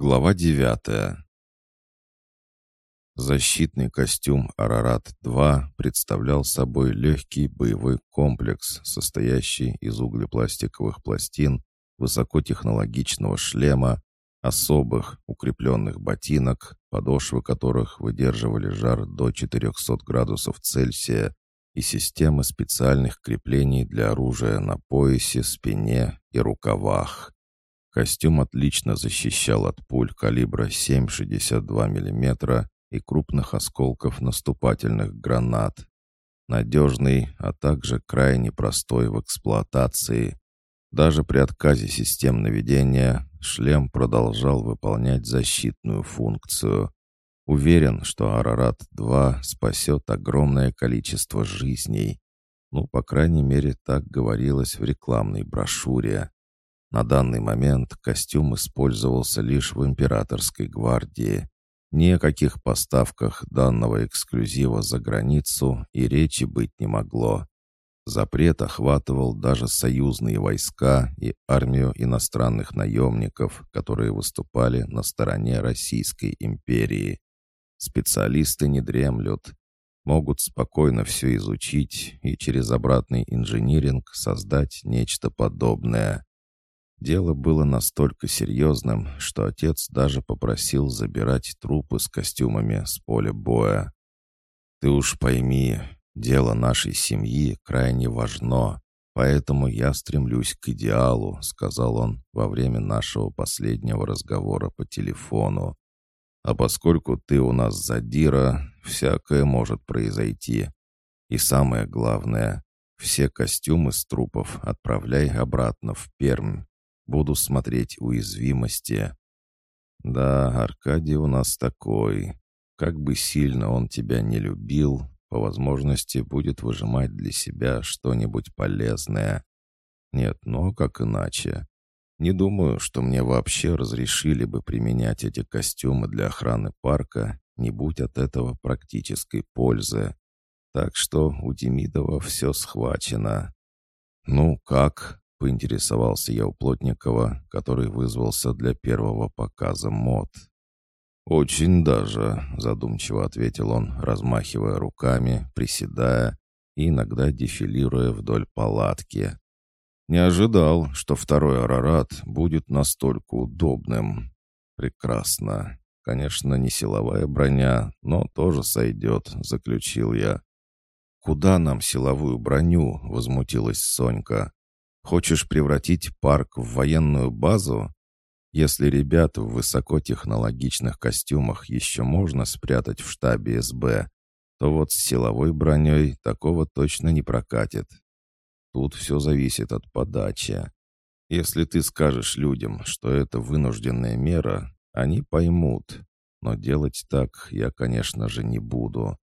Глава девятая. Защитный костюм «Арарат-2» представлял собой легкий боевой комплекс, состоящий из углепластиковых пластин, высокотехнологичного шлема, особых укрепленных ботинок, подошвы которых выдерживали жар до 400 градусов Цельсия, и системы специальных креплений для оружия на поясе, спине и рукавах. Костюм отлично защищал от пуль калибра 7,62 мм и крупных осколков наступательных гранат. Надежный, а также крайне простой в эксплуатации. Даже при отказе систем наведения шлем продолжал выполнять защитную функцию. Уверен, что Арарат-2 спасет огромное количество жизней. Ну, по крайней мере, так говорилось в рекламной брошюре. На данный момент костюм использовался лишь в императорской гвардии. Ни о каких поставках данного эксклюзива за границу и речи быть не могло. Запрет охватывал даже союзные войска и армию иностранных наемников, которые выступали на стороне Российской империи. Специалисты не дремлют, могут спокойно все изучить и через обратный инжиниринг создать нечто подобное. Дело было настолько серьезным, что отец даже попросил забирать трупы с костюмами с поля боя. «Ты уж пойми, дело нашей семьи крайне важно, поэтому я стремлюсь к идеалу», — сказал он во время нашего последнего разговора по телефону. «А поскольку ты у нас задира, всякое может произойти. И самое главное, все костюмы с трупов отправляй обратно в Пермь. Буду смотреть уязвимости. Да, Аркадий у нас такой. Как бы сильно он тебя не любил, по возможности будет выжимать для себя что-нибудь полезное. Нет, но как иначе? Не думаю, что мне вообще разрешили бы применять эти костюмы для охраны парка, не будь от этого практической пользы. Так что у Демидова все схвачено. «Ну, как?» — поинтересовался я у Плотникова, который вызвался для первого показа мод. «Очень даже», — задумчиво ответил он, размахивая руками, приседая и иногда дефилируя вдоль палатки. «Не ожидал, что второй Арарат будет настолько удобным. Прекрасно. Конечно, не силовая броня, но тоже сойдет», — заключил я. «Куда нам силовую броню?» — возмутилась Сонька. Хочешь превратить парк в военную базу? Если ребят в высокотехнологичных костюмах еще можно спрятать в штабе СБ, то вот с силовой броней такого точно не прокатит. Тут все зависит от подачи. Если ты скажешь людям, что это вынужденная мера, они поймут. Но делать так я, конечно же, не буду.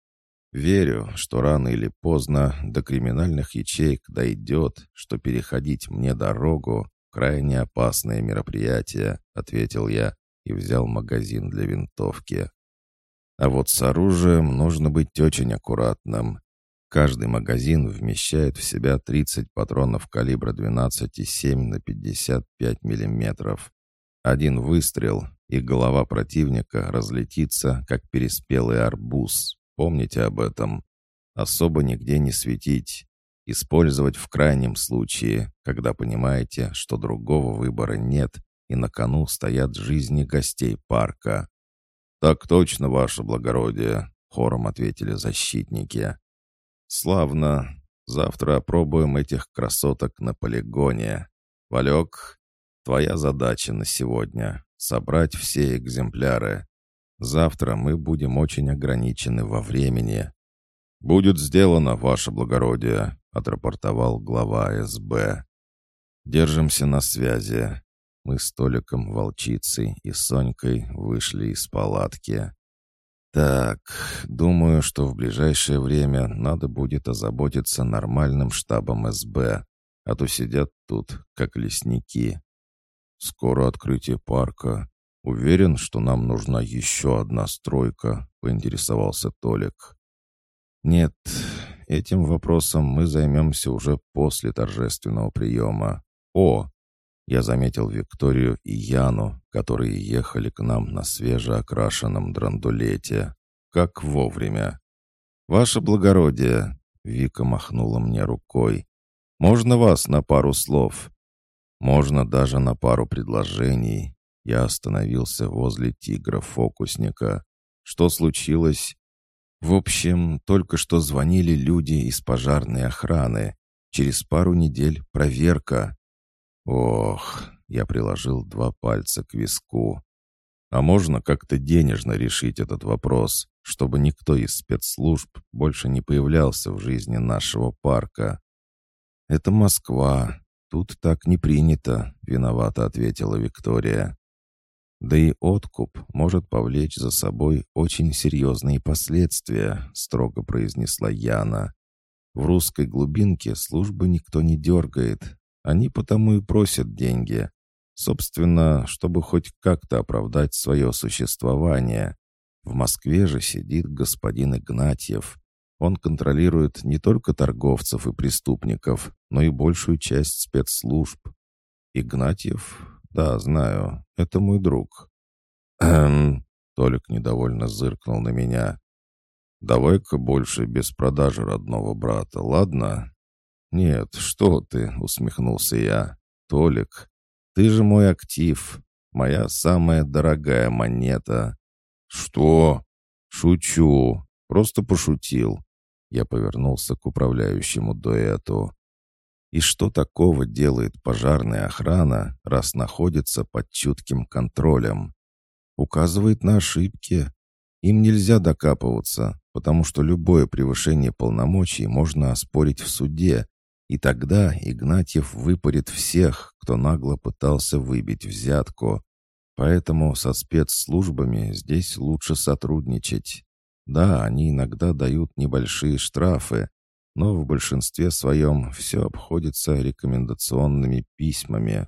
Верю, что рано или поздно до криминальных ячеек дойдет, что переходить мне дорогу — крайне опасное мероприятие, — ответил я и взял магазин для винтовки. А вот с оружием нужно быть очень аккуратным. Каждый магазин вмещает в себя 30 патронов калибра 12,7 на 55 миллиметров. Один выстрел, и голова противника разлетится, как переспелый арбуз, Помните об этом. Особо нигде не светить. Использовать в крайнем случае, когда понимаете, что другого выбора нет и на кону стоят жизни гостей парка. «Так точно, ваше благородие», — хором ответили защитники. «Славно. Завтра опробуем этих красоток на полигоне. Валек, твоя задача на сегодня — собрать все экземпляры. Завтра мы будем очень ограничены во времени». «Будет сделано, ваше благородие», — отрапортовал глава СБ. «Держимся на связи». Мы с Толиком, Волчицей и Сонькой вышли из палатки. «Так, думаю, что в ближайшее время надо будет озаботиться нормальным штабом СБ, а то сидят тут, как лесники. Скоро открытие парка, «Уверен, что нам нужна еще одна стройка», — поинтересовался Толик. «Нет, этим вопросом мы займемся уже после торжественного приема. О, Я заметил Викторию и Яну, которые ехали к нам на свежеокрашенном драндулете. Как вовремя. «Ваше благородие!» — Вика махнула мне рукой. «Можно вас на пару слов?» «Можно даже на пару предложений». Я остановился возле тигра-фокусника. «Что случилось?» «В общем, только что звонили люди из пожарной охраны. Через пару недель проверка. Ох, я приложил два пальца к виску. А можно как-то денежно решить этот вопрос, чтобы никто из спецслужб больше не появлялся в жизни нашего парка? Это Москва. Тут так не принято, виновато ответила Виктория. Да и откуп может повлечь за собой очень серьезные последствия, строго произнесла Яна. В русской глубинке службы никто не дергает, они потому и просят деньги. Собственно, чтобы хоть как-то оправдать свое существование. В Москве же сидит господин Игнатьев. Он контролирует не только торговцев и преступников, но и большую часть спецслужб. Игнатьев? Да, знаю. Это мой друг. Эм, Толик недовольно зыркнул на меня. «Давай-ка больше без продажи родного брата, ладно?» «Нет, что ты», — усмехнулся я. «Толик, ты же мой актив, моя самая дорогая монета». «Что?» «Шучу, просто пошутил». Я повернулся к управляющему дуэту. И что такого делает пожарная охрана, раз находится под чутким контролем? Указывает на ошибки. Им нельзя докапываться, потому что любое превышение полномочий можно оспорить в суде, и тогда Игнатьев выпарит всех, кто нагло пытался выбить взятку. Поэтому со спецслужбами здесь лучше сотрудничать. Да, они иногда дают небольшие штрафы, но в большинстве своем все обходится рекомендационными письмами.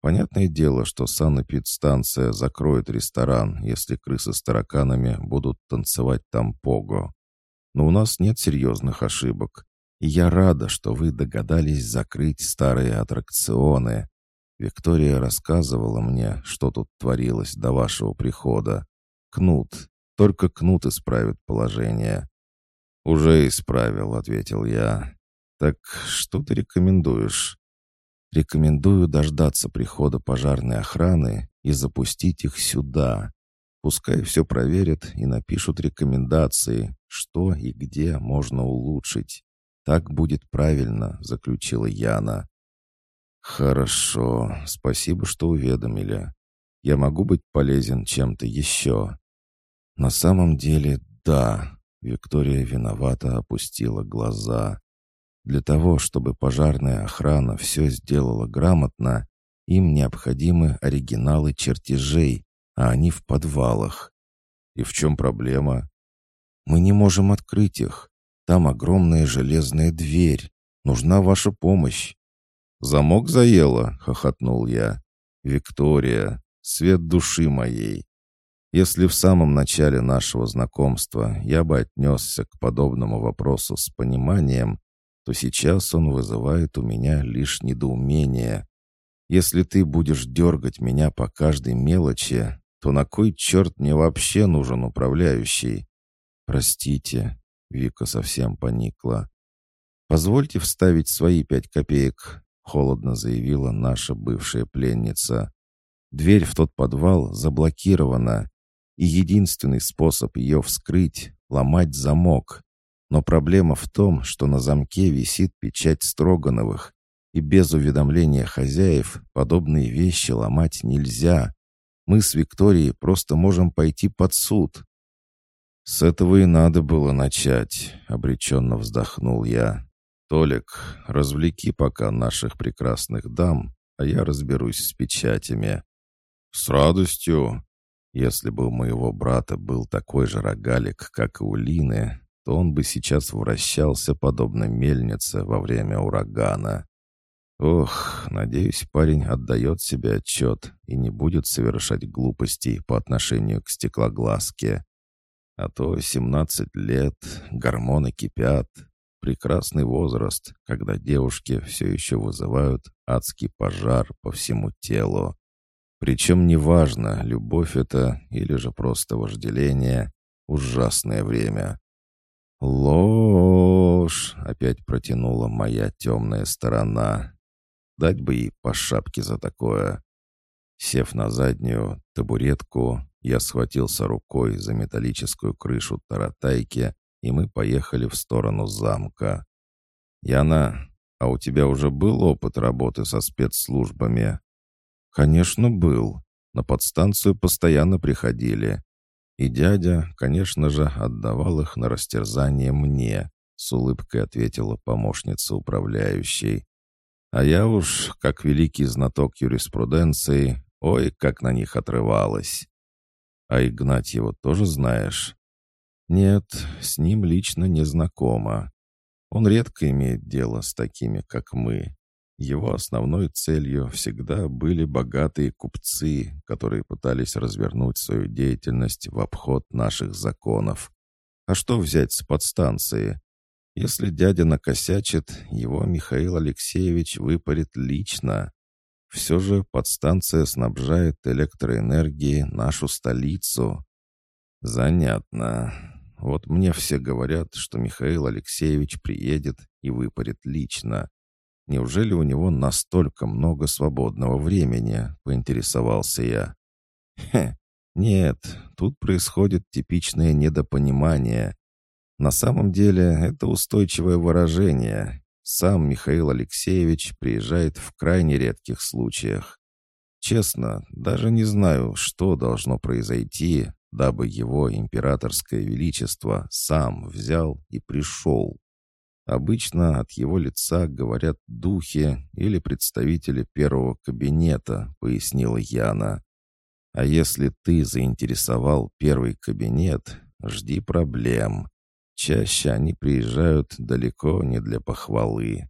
Понятное дело, что санэпидстанция закроет ресторан, если крысы с тараканами будут танцевать там пого. Но у нас нет серьезных ошибок. И я рада, что вы догадались закрыть старые аттракционы. Виктория рассказывала мне, что тут творилось до вашего прихода. Кнут. Только Кнут исправит положение. «Уже исправил», — ответил я. «Так что ты рекомендуешь?» «Рекомендую дождаться прихода пожарной охраны и запустить их сюда. Пускай все проверят и напишут рекомендации, что и где можно улучшить. «Так будет правильно», — заключила Яна. «Хорошо, спасибо, что уведомили. Я могу быть полезен чем-то еще?» «На самом деле, да», — Виктория виновато опустила глаза. «Для того, чтобы пожарная охрана все сделала грамотно, им необходимы оригиналы чертежей, а они в подвалах. И в чем проблема? Мы не можем открыть их. Там огромная железная дверь. Нужна ваша помощь». «Замок заело», — хохотнул я. «Виктория, свет души моей. Если в самом начале нашего знакомства я бы отнесся к подобному вопросу с пониманием, то сейчас он вызывает у меня лишь недоумение. Если ты будешь дергать меня по каждой мелочи, то на кой черт мне вообще нужен управляющий? Простите, Вика совсем поникла. «Позвольте вставить свои пять копеек», — холодно заявила наша бывшая пленница. «Дверь в тот подвал заблокирована, и единственный способ ее вскрыть — ломать замок. Но проблема в том, что на замке висит печать Строгановых, и без уведомления хозяев подобные вещи ломать нельзя. Мы с Викторией просто можем пойти под суд, «С этого и надо было начать», — обреченно вздохнул я. «Толик, развлеки пока наших прекрасных дам, а я разберусь с печатями». «С радостью!» Если бы у моего брата был такой же рогалик, как и у Лины, то он бы сейчас вращался подобно мельнице во время урагана. Ох, надеюсь, парень отдает себе отчет и не будет совершать глупостей по отношению к стеклоглазке. А то 17 лет, гормоны кипят. Прекрасный возраст, когда девушки все еще вызывают адский пожар по всему телу. Причем неважно, любовь это или же просто вожделение, ужасное время. «Ложь!» — опять протянула моя темная сторона. Дать бы ей по шапке за такое. Сев на заднюю табуретку, я схватился рукой за металлическую крышу таратайки, и мы поехали в сторону замка. «Яна, а у тебя уже был опыт работы со спецслужбами?» «Конечно, был. На подстанцию постоянно приходили. И дядя, конечно же, отдавал их на растерзание мне», — с улыбкой ответила помощница управляющей. «А я уж, как великий знаток юриспруденции, ой, как на них отрывалась». «А Игнатьева тоже знаешь?» «Нет, с ним лично не знакома. Он редко имеет дело с такими, как мы. Его основной целью всегда были богатые купцы, которые пытались развернуть свою деятельность в обход наших законов. А что взять с подстанции? Если дядя накосячит, его Михаил Алексеевич выпарит лично. Все же подстанция снабжает электроэнергией нашу столицу. Занятно. Вот мне все говорят, что Михаил Алексеевич приедет и выпарит лично. Неужели у него настолько много свободного времени?» — поинтересовался я. «Хе, нет, тут происходит типичное недопонимание. На самом деле это устойчивое выражение. Сам Михаил Алексеевич приезжает в крайне редких случаях. Честно, даже не знаю, что должно произойти, дабы его императорское величество сам взял и пришел. Обычно от его лица говорят духи или представители первого кабинета, пояснила Яна. А если ты заинтересовал первый кабинет, жди проблем. Чаще они приезжают далеко не для похвалы.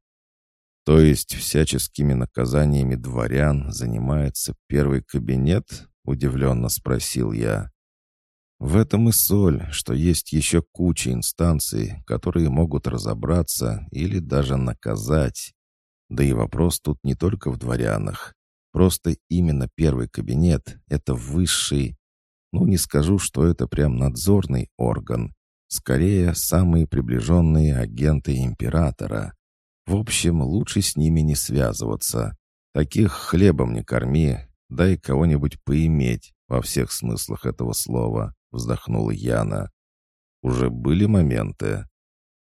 То есть всяческими наказаниями дворян занимается первый кабинет? Удивленно спросил я. В этом и соль, что есть еще куча инстанций, которые могут разобраться или даже наказать. Да и вопрос тут не только в дворянах. Просто именно первый кабинет — это высший... Ну, не скажу, что это прям надзорный орган. Скорее, самые приближенные агенты императора. В общем, лучше с ними не связываться. Таких хлебом не корми, дай кого-нибудь поиметь во всех смыслах этого слова вздохнула Яна. Уже были моменты.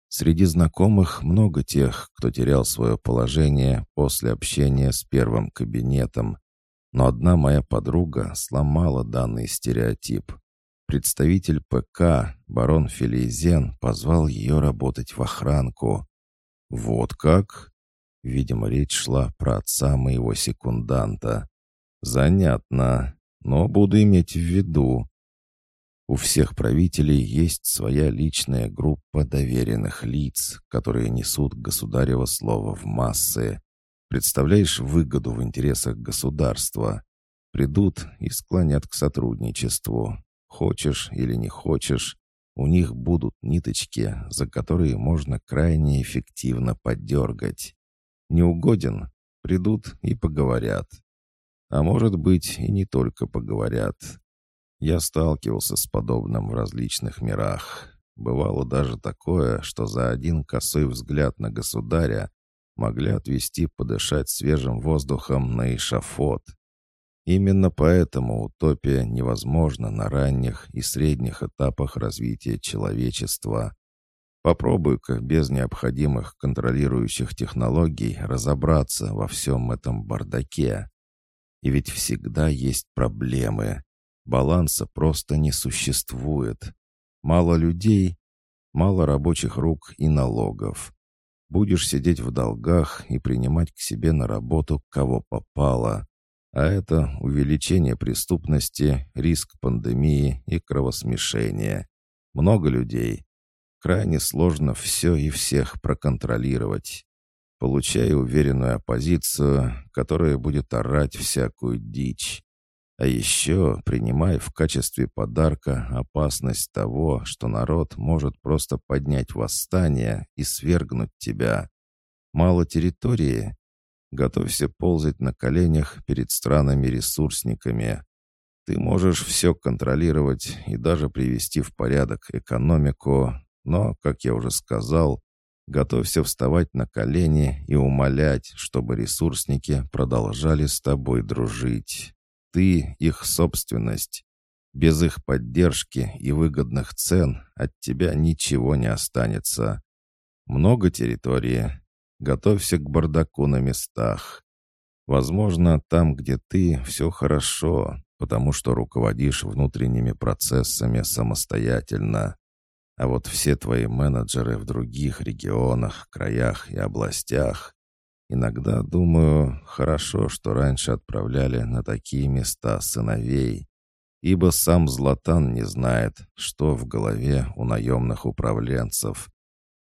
Среди знакомых много тех, кто терял свое положение после общения с первым кабинетом. Но одна моя подруга сломала данный стереотип. Представитель ПК, барон Филизен, позвал ее работать в охранку. «Вот как?» Видимо, речь шла про отца моего секунданта. «Занятно, но буду иметь в виду. У всех правителей есть своя личная группа доверенных лиц, которые несут государево слово в массы. Представляешь выгоду в интересах государства. Придут и склонят к сотрудничеству. Хочешь или не хочешь, у них будут ниточки, за которые можно крайне эффективно подергать. Не угоден? Придут и поговорят. А может быть, и не только поговорят. Я сталкивался с подобным в различных мирах. Бывало даже такое, что за один косой взгляд на государя могли отвести подышать свежим воздухом на эшафот. Именно поэтому утопия невозможна на ранних и средних этапах развития человечества. Попробуй-ка без необходимых контролирующих технологий разобраться во всем этом бардаке. И ведь всегда есть проблемы. Баланса просто не существует. Мало людей, мало рабочих рук и налогов. Будешь сидеть в долгах и принимать к себе на работу кого попало. А это увеличение преступности, риск пандемии и кровосмешения. Много людей. Крайне сложно все и всех проконтролировать. Получая уверенную оппозицию, которая будет орать всякую дичь. А еще принимай в качестве подарка опасность того, что народ может просто поднять восстание и свергнуть тебя. Мало территории? Готовься ползать на коленях перед странами-ресурсниками. Ты можешь все контролировать и даже привести в порядок экономику, но, как я уже сказал, готовься вставать на колени и умолять, чтобы ресурсники продолжали с тобой дружить. Ты — их собственность. Без их поддержки и выгодных цен от тебя ничего не останется. Много территории. Готовься к бардаку на местах. Возможно, там, где ты, все хорошо, потому что руководишь внутренними процессами самостоятельно. А вот все твои менеджеры в других регионах, краях и областях Иногда думаю, хорошо, что раньше отправляли на такие места сыновей, ибо сам Златан не знает, что в голове у наемных управленцев.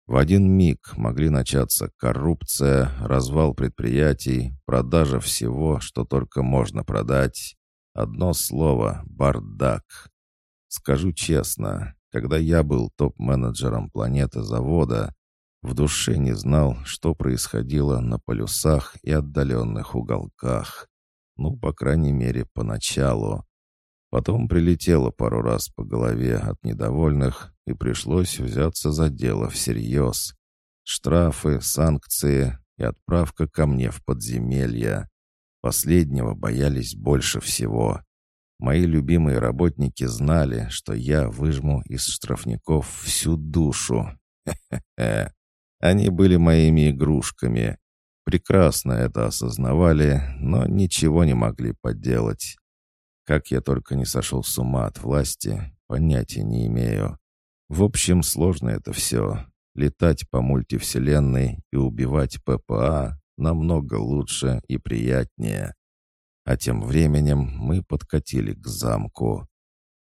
В один миг могли начаться коррупция, развал предприятий, продажа всего, что только можно продать. Одно слово — бардак. Скажу честно, когда я был топ-менеджером планеты завода, в душе не знал, что происходило на полюсах и отдаленных уголках. Ну, по крайней мере, поначалу. Потом прилетело пару раз по голове от недовольных, и пришлось взяться за дело всерьез. Штрафы, санкции и отправка ко мне в подземелье. Последнего боялись больше всего. Мои любимые работники знали, что я выжму из штрафников всю душу. Хе-хе-хе. Они были моими игрушками. Прекрасно это осознавали, но ничего не могли поделать. Как я только не сошел с ума от власти, понятия не имею. В общем, сложно это все. Летать по мультивселенной и убивать ППА намного лучше и приятнее. А тем временем мы подкатили к замку.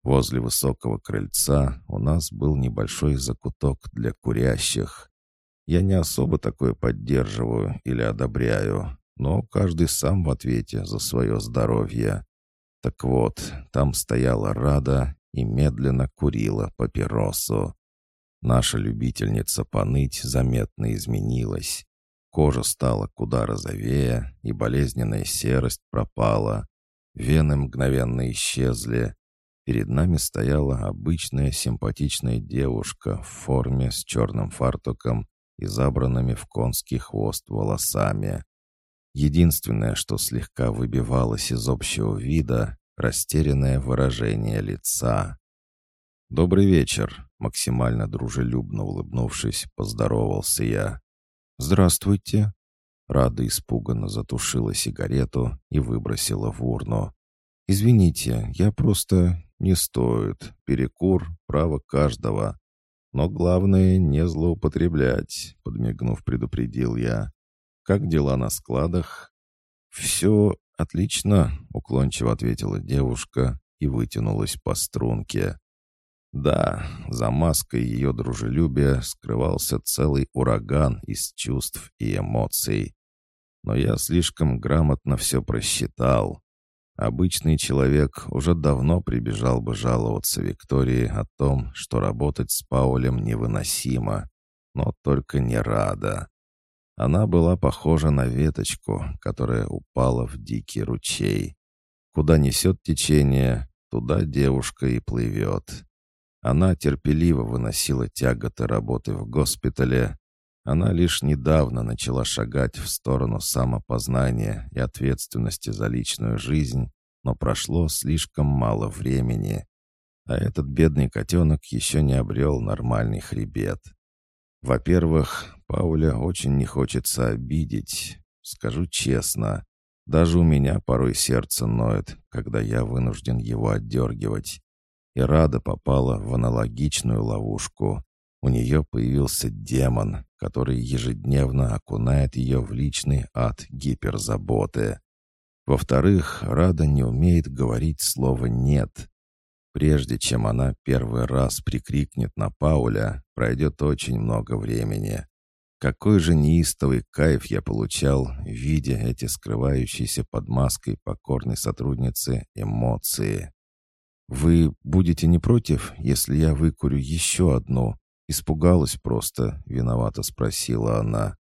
Возле высокого крыльца у нас был небольшой закуток для курящих. Я не особо такое поддерживаю или одобряю, но каждый сам в ответе за свое здоровье. Так вот, там стояла Рада и медленно курила папиросу. Наша любительница поныть заметно изменилась. Кожа стала куда розовее, и болезненная серость пропала. Вены мгновенно исчезли. Перед нами стояла обычная симпатичная девушка в форме с черным фартуком и забранными в конский хвост волосами. Единственное, что слегка выбивалось из общего вида, растерянное выражение лица. «Добрый вечер», — максимально дружелюбно улыбнувшись, поздоровался я. «Здравствуйте». Рада испуганно затушила сигарету и выбросила в урну. «Извините, я просто... не стоит. Перекур — право каждого. Но главное не злоупотреблять, подмигнув, предупредил я. Как дела на складах? Все отлично, уклончиво ответила девушка и вытянулась по струнке. Да, за маской ее дружелюбия скрывался целый ураган из чувств и эмоций. Но я слишком грамотно все просчитал. Обычный человек уже давно прибежал бы жаловаться Виктории о том, что работать с Паулем невыносимо, но только не рада. Она была похожа на веточку, которая упала в дикий ручей. Куда несет течение, туда девушка и плывет. Она терпеливо выносила тяготы работы в госпитале, она лишь недавно начала шагать в сторону самопознания и ответственности за личную жизнь, но прошло слишком мало времени. А этот бедный котенок еще не обрел нормальный хребет. Во-первых, Пауля очень не хочется обидеть. Скажу честно, даже у меня порой сердце ноет, когда я вынужден его отдергивать. И Рада попала в аналогичную ловушку. У нее появился демон, который ежедневно окунает ее в личный ад гиперзаботы. Во-вторых, Рада не умеет говорить слово «нет». Прежде чем она первый раз прикрикнет на Пауля, пройдет очень много времени. Какой же неистовый кайф я получал, видя эти скрывающиеся под маской покорной сотрудницы эмоции. «Вы будете не против, если я выкурю еще одну?» Испугалась просто, виновато спросила она.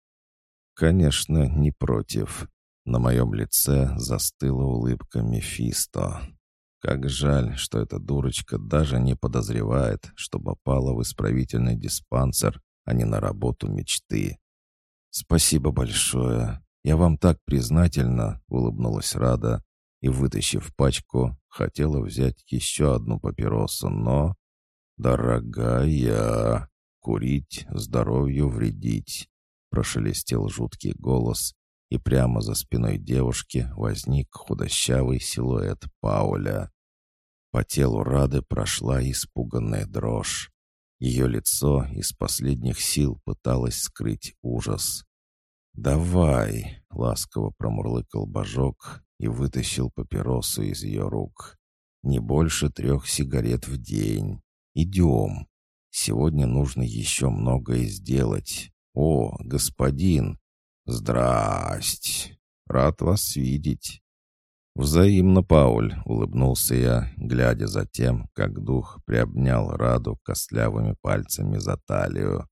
«Конечно, не против. На моем лице застыла улыбка Мефисто. Как жаль, что эта дурочка даже не подозревает, что попала в исправительный диспансер, а не на работу мечты. «Спасибо большое. Я вам так признательна», — улыбнулась Рада и, вытащив пачку, хотела взять еще одну папиросу, но... «Дорогая, курить здоровью вредить», — прошелестел жуткий голос, и прямо за спиной девушки возник худощавый силуэт Пауля. По телу Рады прошла испуганная дрожь. Ее лицо из последних сил пыталось скрыть ужас. «Давай!» — ласково промурлыкал божок и вытащил папиросу из ее рук. «Не больше трех сигарет в день. Идем. Сегодня нужно еще многое сделать. О, господин, «Здрасте! Рад вас видеть!» «Взаимно, Пауль!» — улыбнулся я, глядя за тем, как дух приобнял Раду костлявыми пальцами за талию.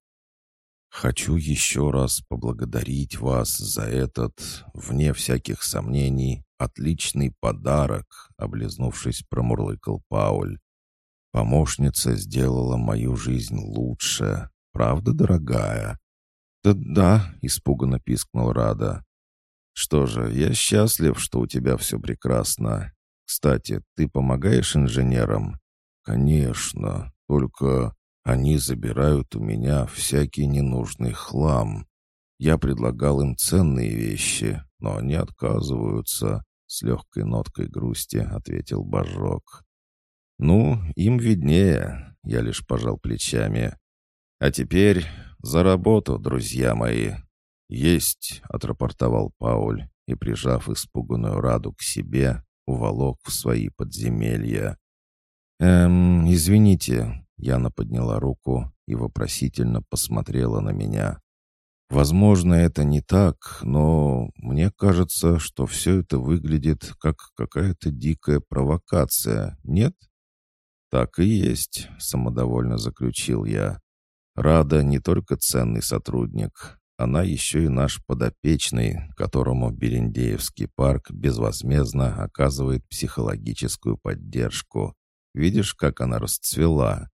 «Хочу еще раз поблагодарить вас за этот, вне всяких сомнений, отличный подарок», — облизнувшись, промурлыкал Пауль. «Помощница сделала мою жизнь лучше. Правда, дорогая?» «Да, да», — испуганно пискнул Рада. «Что же, я счастлив, что у тебя все прекрасно. Кстати, ты помогаешь инженерам?» «Конечно, только они забирают у меня всякий ненужный хлам. Я предлагал им ценные вещи, но они отказываются», — с легкой ноткой грусти ответил Божок. «Ну, им виднее», — я лишь пожал плечами. «А теперь за работу, друзья мои!» «Есть!» — отрапортовал Пауль и, прижав испуганную Раду к себе, уволок в свои подземелья. «Эм, извините», — Яна подняла руку и вопросительно посмотрела на меня. «Возможно, это не так, но мне кажется, что все это выглядит как какая-то дикая провокация, нет?» «Так и есть», — самодовольно заключил я. Рада не только ценный сотрудник, она еще и наш подопечный, которому Берендеевский парк безвозмездно оказывает психологическую поддержку. Видишь, как она расцвела?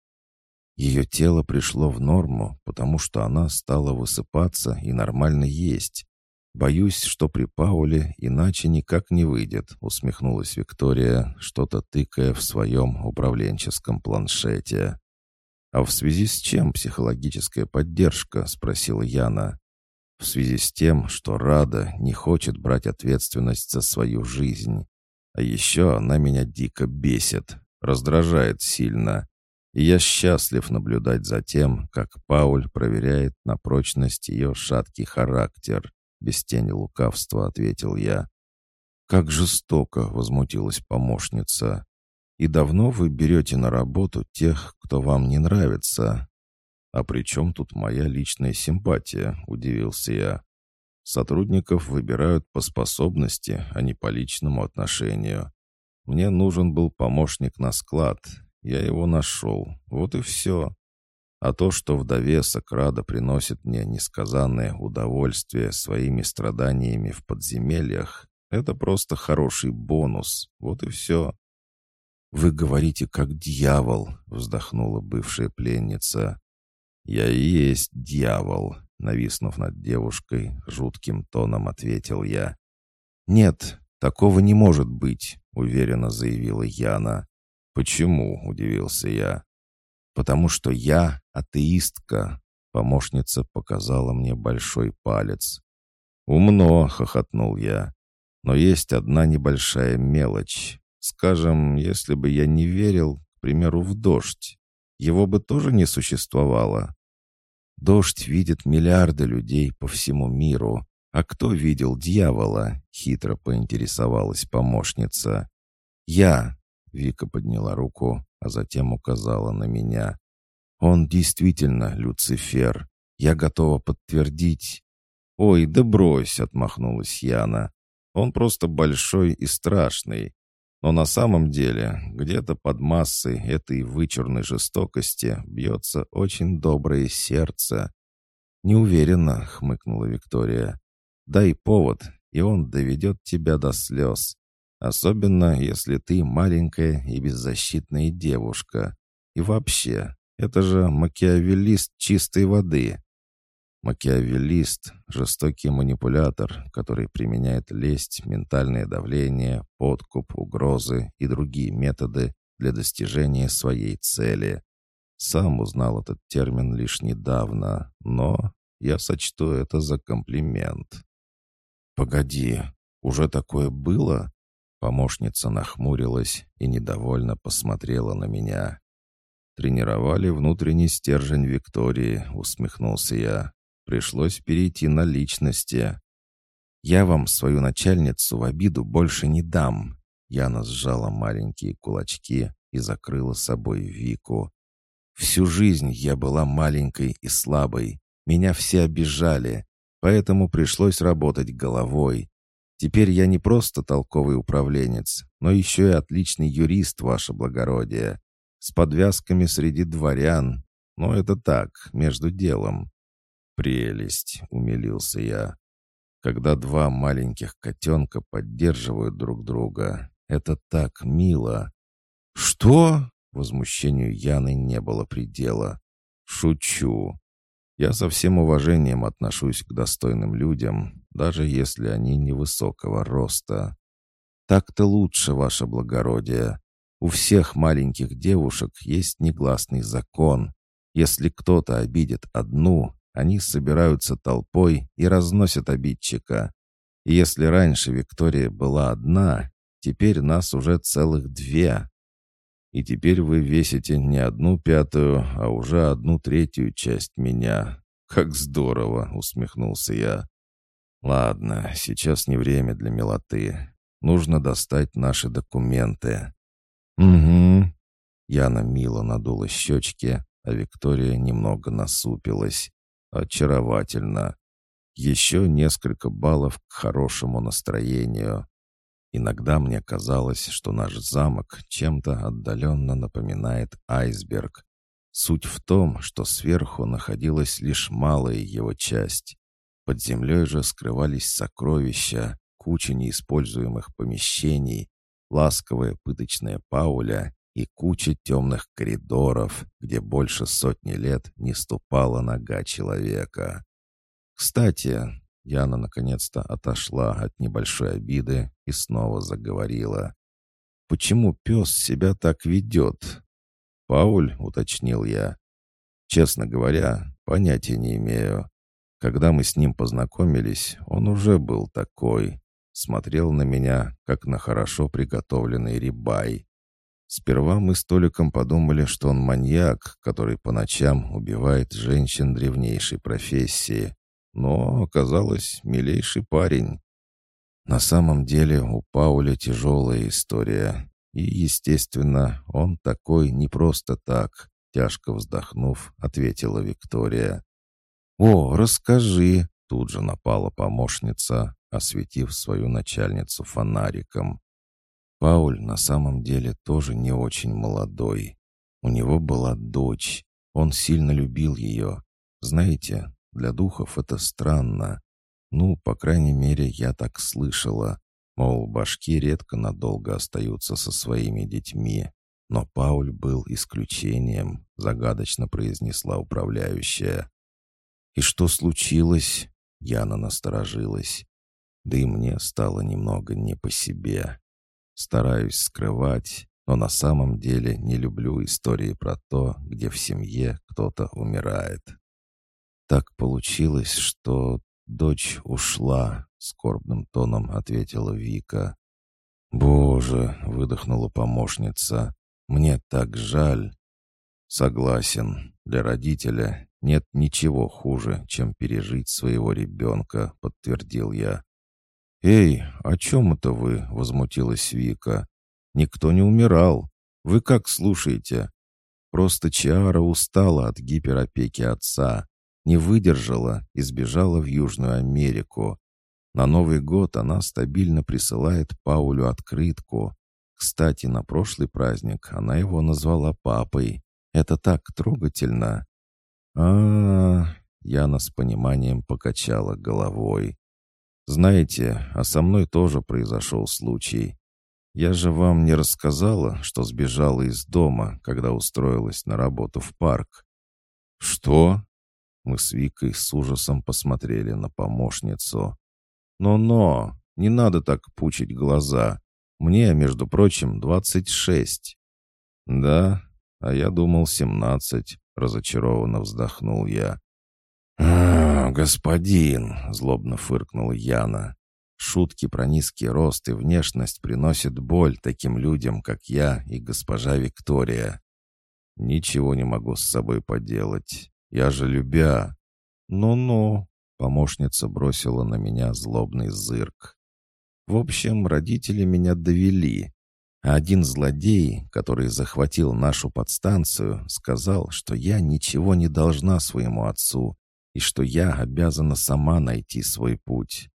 Ее тело пришло в норму, потому что она стала высыпаться и нормально есть. «Боюсь, что при Пауле иначе никак не выйдет», — усмехнулась Виктория, что-то тыкая в своем управленческом планшете. «А в связи с чем психологическая поддержка?» — спросила Яна. «В связи с тем, что Рада не хочет брать ответственность за свою жизнь. А еще она меня дико бесит, раздражает сильно. И я счастлив наблюдать за тем, как Пауль проверяет на прочность ее шаткий характер. Без тени лукавства ответил я. «Как жестоко!» — возмутилась помощница. И давно вы берете на работу тех, кто вам не нравится?» «А при чем тут моя личная симпатия?» — удивился я. «Сотрудников выбирают по способности, а не по личному отношению. Мне нужен был помощник на склад. Я его нашел. Вот и все. А то, что в довесок Рада приносит мне несказанное удовольствие своими страданиями в подземельях, это просто хороший бонус. Вот и все. «Вы говорите, как дьявол», — вздохнула бывшая пленница. «Я и есть дьявол», — нависнув над девушкой, жутким тоном ответил я. «Нет, такого не может быть», — уверенно заявила Яна. «Почему?» — удивился я. «Потому что я атеистка», — помощница показала мне большой палец. «Умно», — хохотнул я. «Но есть одна небольшая мелочь. Скажем, если бы я не верил, к примеру, в дождь, его бы тоже не существовало. Дождь видит миллиарды людей по всему миру. А кто видел дьявола? Хитро поинтересовалась помощница. Я. Вика подняла руку, а затем указала на меня. Он действительно Люцифер. Я готова подтвердить. «Ой, да брось!» — отмахнулась Яна. «Он просто большой и страшный. Но на самом деле, где-то под массой этой вычурной жестокости бьется очень доброе сердце. «Не уверена», — хмыкнула Виктория. «Дай повод, и он доведет тебя до слез. Особенно, если ты маленькая и беззащитная девушка. И вообще, это же макиавеллист чистой воды. Макиавеллист — жестокий манипулятор, который применяет лесть, ментальное давление, подкуп, угрозы и другие методы для достижения своей цели. Сам узнал этот термин лишь недавно, но я сочту это за комплимент. «Погоди, уже такое было?» Помощница нахмурилась и недовольно посмотрела на меня. «Тренировали внутренний стержень Виктории», — усмехнулся я. «Пришлось перейти на личности». «Я вам свою начальницу в обиду больше не дам». Яна сжала маленькие кулачки и закрыла собой Вику. «Всю жизнь я была маленькой и слабой. Меня все обижали, поэтому пришлось работать головой. Теперь я не просто толковый управленец, но еще и отличный юрист, ваше благородие с подвязками среди дворян. Но это так, между делом. «Прелесть!» — умилился я. «Когда два маленьких котенка поддерживают друг друга, это так мило!» «Что?» — возмущению Яны не было предела. «Шучу. Я со всем уважением отношусь к достойным людям, даже если они невысокого роста. Так-то лучше, ваше благородие. У всех маленьких девушек есть негласный закон. Если кто-то обидит одну, они собираются толпой и разносят обидчика. И если раньше Виктория была одна, теперь нас уже целых две. И теперь вы весите не одну пятую, а уже одну третью часть меня. Как здорово, усмехнулся я. Ладно, сейчас не время для милоты. Нужно достать наши документы. «Угу». Яна мило надула щечки, а Виктория немного насупилась. «Очаровательно. Еще несколько баллов к хорошему настроению. Иногда мне казалось, что наш замок чем-то отдаленно напоминает айсберг. Суть в том, что сверху находилась лишь малая его часть. Под землей же скрывались сокровища, куча неиспользуемых помещений, ласковая пыточная Пауля и куча темных коридоров, где больше сотни лет не ступала нога человека. Кстати, Яна наконец-то отошла от небольшой обиды и снова заговорила. «Почему пес себя так ведет?» «Пауль», — уточнил я. «Честно говоря, понятия не имею. Когда мы с ним познакомились, он уже был такой смотрел на меня, как на хорошо приготовленный рибай. Сперва мы с Толиком подумали, что он маньяк, который по ночам убивает женщин древнейшей профессии. Но оказалось, милейший парень. На самом деле у Пауля тяжелая история. И, естественно, он такой не просто так, тяжко вздохнув, ответила Виктория. «О, расскажи!» — тут же напала помощница, осветив свою начальницу фонариком. Пауль на самом деле тоже не очень молодой. У него была дочь. Он сильно любил ее. Знаете, для духов это странно. Ну, по крайней мере, я так слышала. Мол, башки редко надолго остаются со своими детьми. Но Пауль был исключением, загадочно произнесла управляющая. «И что случилось?» Яна насторожилась. Да и мне стало немного не по себе. Стараюсь скрывать, но на самом деле не люблю истории про то, где в семье кто-то умирает. Так получилось, что дочь ушла, скорбным тоном ответила Вика. «Боже!» — выдохнула помощница. «Мне так жаль!» «Согласен. Для родителя нет ничего хуже, чем пережить своего ребенка», — подтвердил я. «Эй, о чем это вы?» — возмутилась Вика. «Никто не умирал. Вы как слушаете?» Просто Чиара устала от гиперопеки отца, не выдержала и сбежала в Южную Америку. На Новый год она стабильно присылает Паулю открытку. Кстати, на прошлый праздник она его назвала папой. Это так трогательно. а, -а, -а Яна с пониманием покачала головой. Знаете, а со мной тоже произошел случай. Я же вам не рассказала, что сбежала из дома, когда устроилась на работу в парк. Что? Мы с Викой с ужасом посмотрели на помощницу. «Но-но, не надо так пучить глаза. Мне, между прочим, двадцать шесть». «Да, а я думал семнадцать», — разочарованно вздохнул я. «А, господин!» — злобно фыркнул Яна. «Шутки про низкий рост и внешность приносят боль таким людям, как я и госпожа Виктория. Ничего не могу с собой поделать. Я же любя». «Ну-ну», — помощница бросила на меня злобный зырк. «В общем, родители меня довели, а один злодей, который захватил нашу подстанцию, сказал, что я ничего не должна своему отцу и что я обязана сама найти свой путь.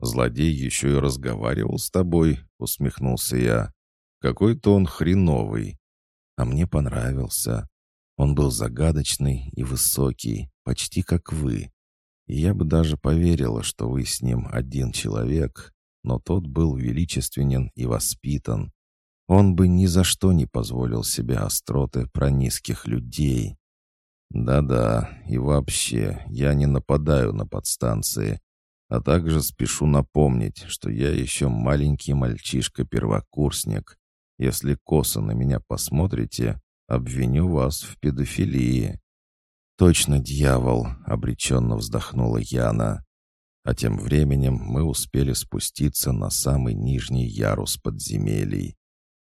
«Злодей еще и разговаривал с тобой», — усмехнулся я. «Какой-то он хреновый». А мне понравился. Он был загадочный и высокий, почти как вы. И я бы даже поверила, что вы с ним один человек, но тот был величественен и воспитан. Он бы ни за что не позволил себе остроты про низких людей. Да-да, и вообще, я не нападаю на подстанции, а также спешу напомнить, что я еще маленький мальчишка-первокурсник. Если косо на меня посмотрите, обвиню вас в педофилии». «Точно дьявол!» — обреченно вздохнула Яна. А тем временем мы успели спуститься на самый нижний ярус подземелий.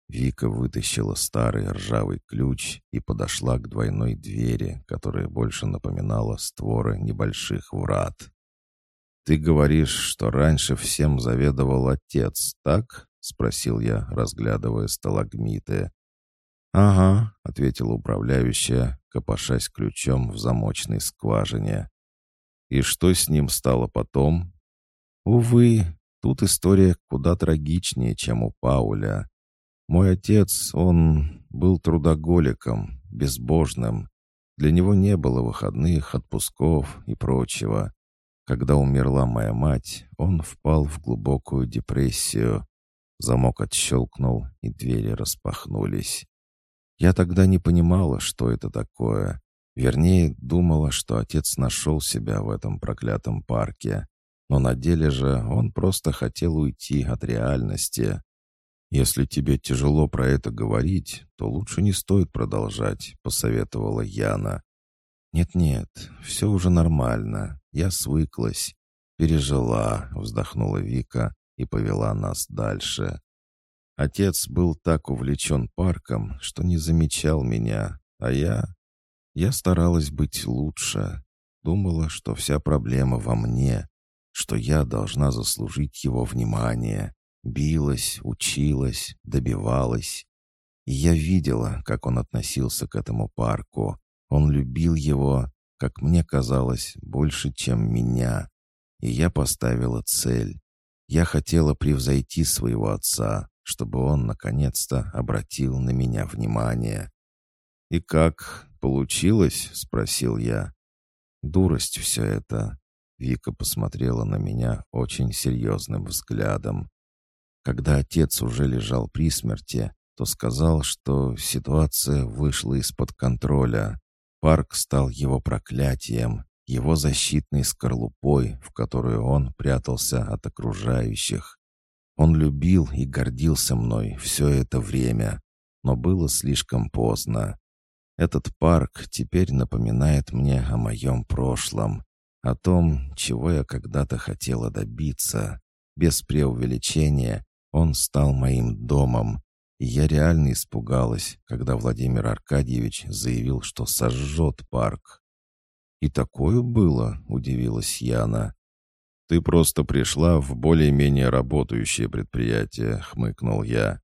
Вика вытащила старый ржавый ключ и подошла к двойной двери, которая больше напоминала створы небольших врат. «Ты говоришь, что раньше всем заведовал отец, так?» — спросил я, разглядывая сталагмиты. «Ага», — ответила управляющая, копошась ключом в замочной скважине. «И что с ним стало потом?» «Увы, тут история куда трагичнее, чем у Пауля. Мой отец, он был трудоголиком, безбожным. Для него не было выходных, отпусков и прочего. Когда умерла моя мать, он впал в глубокую депрессию. Замок отщелкнул, и двери распахнулись. Я тогда не понимала, что это такое. Вернее, думала, что отец нашел себя в этом проклятом парке. Но на деле же он просто хотел уйти от реальности. «Если тебе тяжело про это говорить, то лучше не стоит продолжать», — посоветовала Яна. «Нет-нет, все уже нормально. Я свыклась. Пережила», — вздохнула Вика и повела нас дальше. Отец был так увлечен парком, что не замечал меня, а я... Я старалась быть лучше. Думала, что вся проблема во мне, что я должна заслужить его внимание. Билась, училась, добивалась. И я видела, как он относился к этому парку. Он любил его, как мне казалось, больше, чем меня. И я поставила цель. Я хотела превзойти своего отца, чтобы он наконец-то обратил на меня внимание. «И как? Получилось?» — спросил я. «Дурость все это». Вика посмотрела на меня очень серьезным взглядом. Когда отец уже лежал при смерти, то сказал, что ситуация вышла из-под контроля. Парк стал его проклятием, его защитной скорлупой, в которую он прятался от окружающих. Он любил и гордился мной все это время, но было слишком поздно. Этот парк теперь напоминает мне о моем прошлом, о том, чего я когда-то хотела добиться. Без преувеличения, он стал моим домом, и я реально испугалась, когда Владимир Аркадьевич заявил, что сожжет парк. «И такое было?» — удивилась Яна. «Ты просто пришла в более-менее работающее предприятие», — хмыкнул я.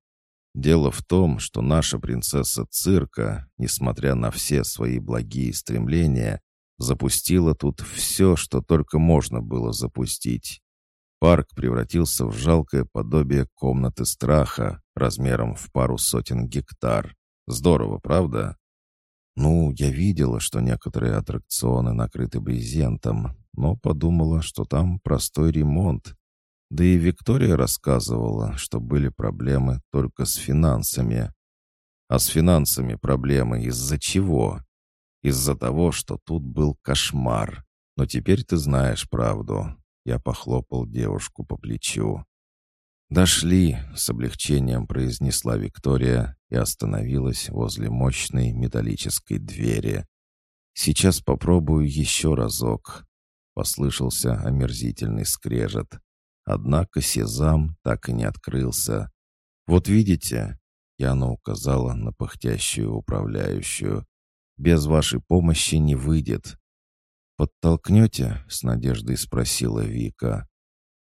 «Дело в том, что наша принцесса цирка, несмотря на все свои благие стремления, запустила тут все, что только можно было запустить. Парк превратился в жалкое подобие комнаты страха размером в пару сотен гектар. Здорово, правда? Ну, я видела, что некоторые аттракционы накрыты брезентом, но подумала, что там простой ремонт, Да и Виктория рассказывала, что были проблемы только с финансами. А с финансами проблемы из-за чего? Из-за того, что тут был кошмар. Но теперь ты знаешь правду. Я похлопал девушку по плечу. «Дошли», — с облегчением произнесла Виктория и остановилась возле мощной металлической двери. «Сейчас попробую еще разок». Послышался омерзительный скрежет. Однако Сезам так и не открылся. «Вот видите?» — Яна указала на пыхтящую управляющую. «Без вашей помощи не выйдет». «Подтолкнете?» — с надеждой спросила Вика.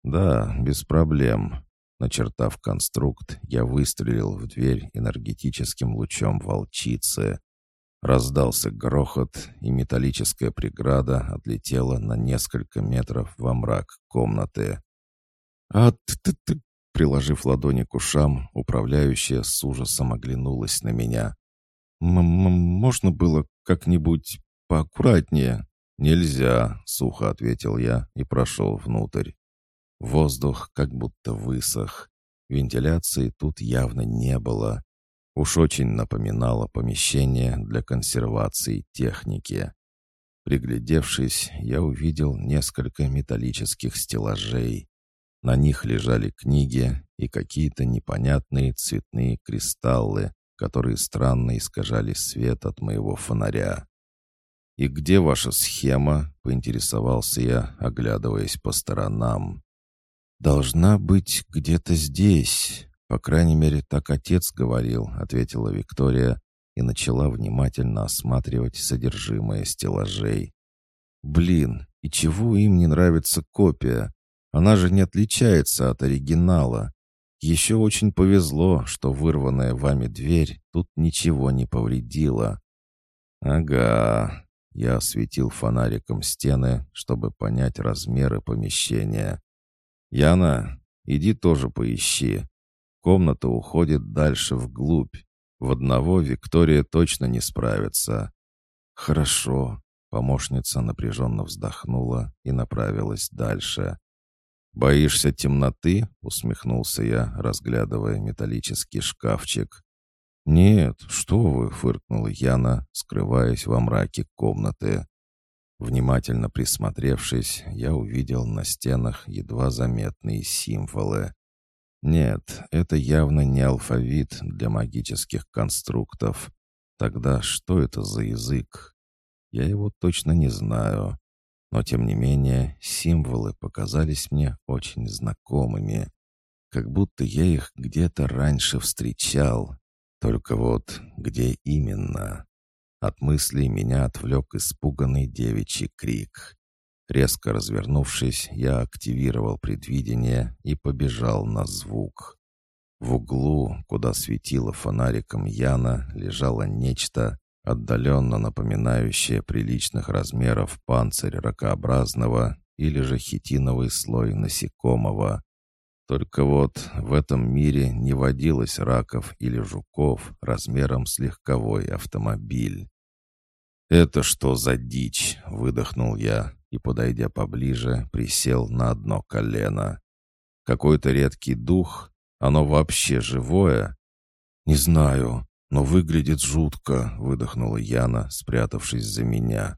«Да, без проблем». Начертав конструкт, я выстрелил в дверь энергетическим лучом волчицы. Раздался грохот, и металлическая преграда отлетела на несколько метров во мрак комнаты. а ты ты ты Приложив ладони к ушам, управляющая с ужасом оглянулась на меня. М -м «Можно было как-нибудь поаккуратнее?» «Нельзя», — сухо ответил я и прошел внутрь. Воздух как будто высох. Вентиляции тут явно не было. Уж очень напоминало помещение для консервации техники. Приглядевшись, я увидел несколько металлических стеллажей. На них лежали книги и какие-то непонятные цветные кристаллы, которые странно искажали свет от моего фонаря. «И где ваша схема?» — поинтересовался я, оглядываясь по сторонам. «Должна быть где-то здесь. По крайней мере, так отец говорил», — ответила Виктория и начала внимательно осматривать содержимое стеллажей. «Блин, и чего им не нравится копия? Она же не отличается от оригинала. Еще очень повезло, что вырванная вами дверь тут ничего не повредила». «Ага», — я осветил фонариком стены, чтобы понять размеры помещения. «Яна, иди тоже поищи. Комната уходит дальше вглубь. В одного Виктория точно не справится». «Хорошо», — помощница напряженно вздохнула и направилась дальше. «Боишься темноты?» — усмехнулся я, разглядывая металлический шкафчик. «Нет, что вы!» — фыркнула Яна, скрываясь во мраке комнаты. Внимательно присмотревшись, я увидел на стенах едва заметные символы. Нет, это явно не алфавит для магических конструктов. Тогда что это за язык? Я его точно не знаю. Но, тем не менее, символы показались мне очень знакомыми. Как будто я их где-то раньше встречал. Только вот где именно? От мыслей меня отвлек испуганный девичий крик. Резко развернувшись, я активировал предвидение и побежал на звук. В углу, куда светило фонариком Яна, лежало нечто, отдаленно напоминающее приличных размеров панцирь ракообразного или же хитиновый слой насекомого. Только вот в этом мире не водилось раков или жуков размером с легковой автомобиль. «Это что за дичь?» — выдохнул я и, подойдя поближе, присел на одно колено. «Какой-то редкий дух? Оно вообще живое?» «Не знаю, но выглядит жутко», — выдохнула Яна, спрятавшись за меня.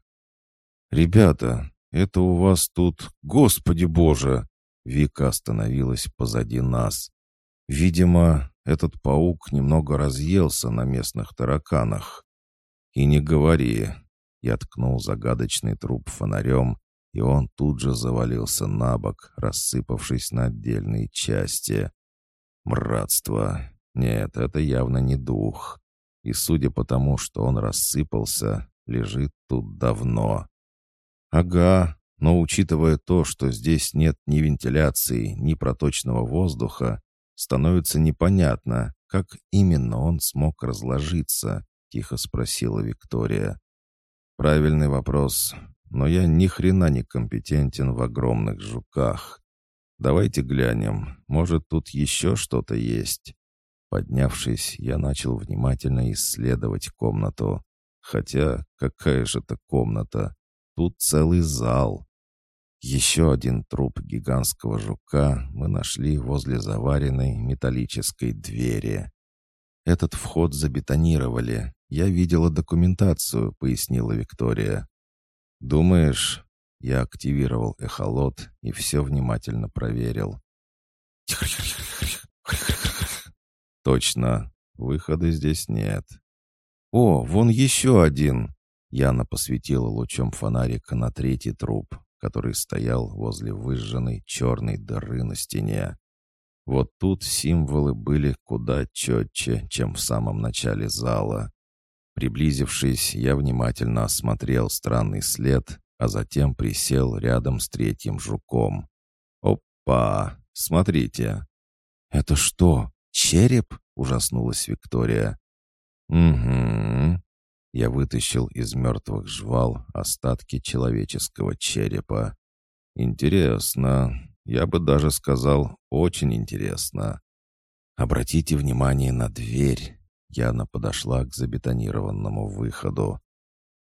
«Ребята, это у вас тут... Господи боже!» Вика остановилась позади нас. Видимо, этот паук немного разъелся на местных тараканах. «И не говори!» Я ткнул загадочный труп фонарем, и он тут же завалился на бок, рассыпавшись на отдельные части. Мратство. Нет, это явно не дух. И судя по тому, что он рассыпался, лежит тут давно. Ага, но учитывая то, что здесь нет ни вентиляции, ни проточного воздуха, становится непонятно, как именно он смог разложиться, тихо спросила Виктория. Правильный вопрос, но я ни хрена не компетентен в огромных жуках. Давайте глянем, может тут еще что-то есть. Поднявшись, я начал внимательно исследовать комнату. Хотя, какая же это комната? Тут целый зал. Еще один труп гигантского жука мы нашли возле заваренной металлической двери. «Этот вход забетонировали. Я видела документацию», — пояснила Виктория. «Думаешь?» Я активировал эхолот и все внимательно проверил. Точно, выхода здесь нет. О, вон еще один. Яна посветила лучом фонарика на третий труп, который стоял возле выжженной черной дыры на стене. Вот тут символы были куда четче, чем в самом начале зала. Приблизившись, я внимательно осмотрел странный след, а затем присел рядом с третьим жуком. «Опа! Смотрите!» «Это что, череп?» — ужаснулась Виктория. «Угу». Я вытащил из мертвых жвал остатки человеческого черепа. «Интересно. Я бы даже сказал, очень интересно. Обратите внимание на дверь. Яна подошла к забетонированному выходу.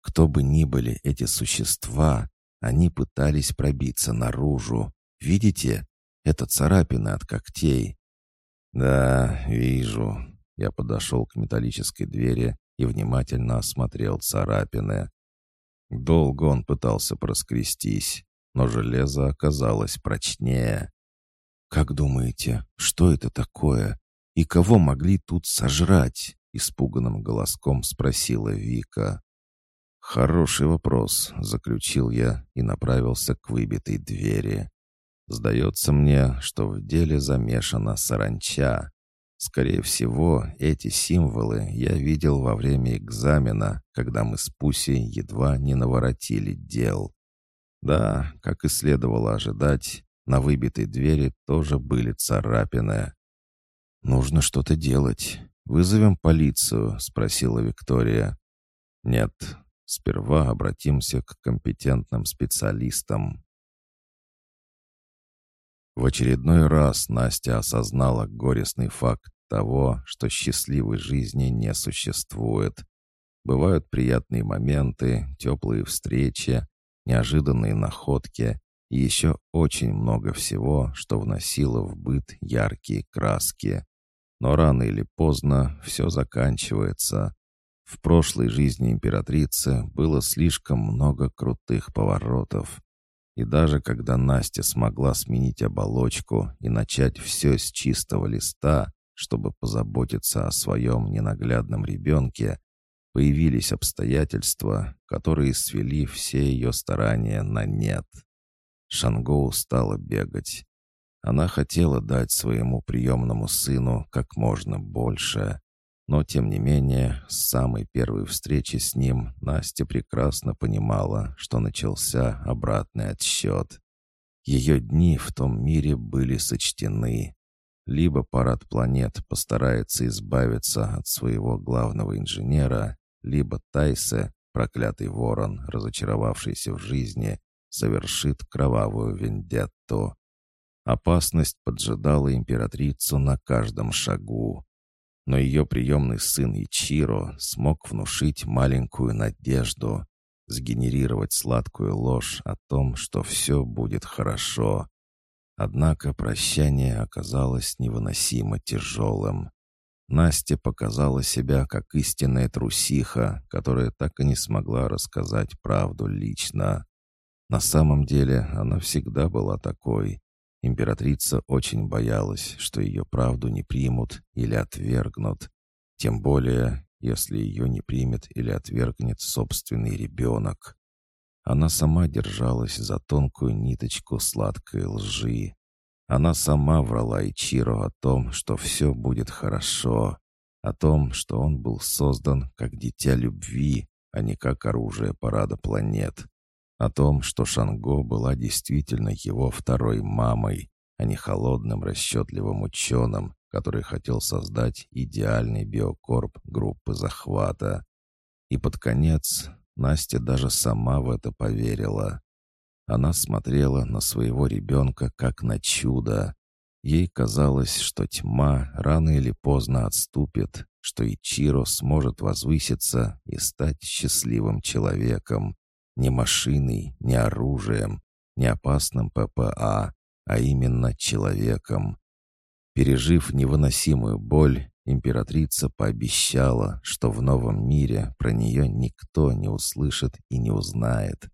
Кто бы ни были эти существа, они пытались пробиться наружу. Видите? Это царапины от когтей. Да, вижу. Я подошел к металлической двери и внимательно осмотрел царапины. Долго он пытался проскрестись, но железо оказалось прочнее. «Как думаете, что это такое? И кого могли тут сожрать?» — испуганным голоском спросила Вика. «Хороший вопрос», — заключил я и направился к выбитой двери. «Сдается мне, что в деле замешана саранча. Скорее всего, эти символы я видел во время экзамена, когда мы с Пусей едва не наворотили дел. Да, как и следовало ожидать, на выбитой двери тоже были царапины. «Нужно что-то делать. Вызовем полицию?» — спросила Виктория. «Нет, сперва обратимся к компетентным специалистам». В очередной раз Настя осознала горестный факт того, что счастливой жизни не существует. Бывают приятные моменты, теплые встречи, неожиданные находки и еще очень много всего, что вносило в быт яркие краски. Но рано или поздно все заканчивается. В прошлой жизни императрицы было слишком много крутых поворотов. И даже когда Настя смогла сменить оболочку и начать все с чистого листа, чтобы позаботиться о своем ненаглядном ребенке, появились обстоятельства, которые свели все ее старания на нет. Шангоу стала бегать. Она хотела дать своему приемному сыну как можно больше, но, тем не менее, с самой первой встречи с ним Настя прекрасно понимала, что начался обратный отсчет. Ее дни в том мире были сочтены. Либо парад планет постарается избавиться от своего главного инженера, либо Тайсе, проклятый ворон, разочаровавшийся в жизни, совершит кровавую вендетту. Опасность поджидала императрицу на каждом шагу. Но ее приемный сын Ичиро смог внушить маленькую надежду, сгенерировать сладкую ложь о том, что все будет хорошо. Однако прощание оказалось невыносимо тяжелым. Настя показала себя как истинная трусиха, которая так и не смогла рассказать правду лично. На самом деле она всегда была такой. Императрица очень боялась, что ее правду не примут или отвергнут. Тем более, если ее не примет или отвергнет собственный ребенок. Она сама держалась за тонкую ниточку сладкой лжи. Она сама врала Ичиро о том, что все будет хорошо, о том, что он был создан как дитя любви, а не как оружие парада планет, о том, что Шанго была действительно его второй мамой, а не холодным расчетливым ученым, который хотел создать идеальный биокорп группы захвата. И под конец Настя даже сама в это поверила. Она смотрела на своего ребенка как на чудо. Ей казалось, что тьма рано или поздно отступит, что Ичиро сможет возвыситься и стать счастливым человеком. Не машиной, не оружием, не опасным ППА, а именно человеком. Пережив невыносимую боль, императрица пообещала, что в новом мире про нее никто не услышит и не узнает.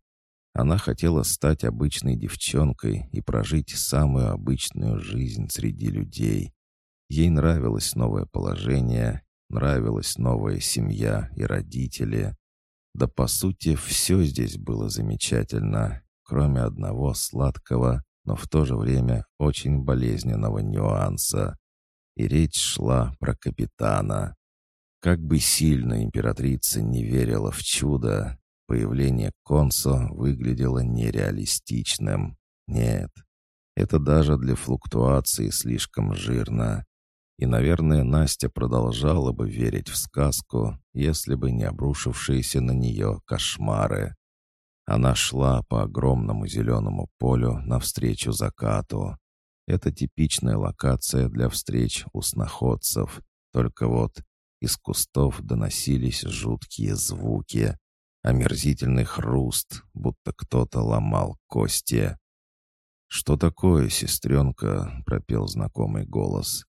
Она хотела стать обычной девчонкой и прожить самую обычную жизнь среди людей. Ей нравилось новое положение, нравилась новая семья и родители. Да по сути все здесь было замечательно, кроме одного сладкого, но в то же время очень болезненного нюанса. И речь шла про капитана. Как бы сильно императрица не верила в чудо, Появление Консо выглядело нереалистичным. Нет, это даже для флуктуации слишком жирно. И, наверное, Настя продолжала бы верить в сказку, если бы не обрушившиеся на нее кошмары. Она шла по огромному зеленому полю навстречу закату. Это типичная локация для встреч у сноходцев. Только вот из кустов доносились жуткие звуки, омерзительный хруст, будто кто-то ломал кости. «Что такое, сестренка?» — пропел знакомый голос.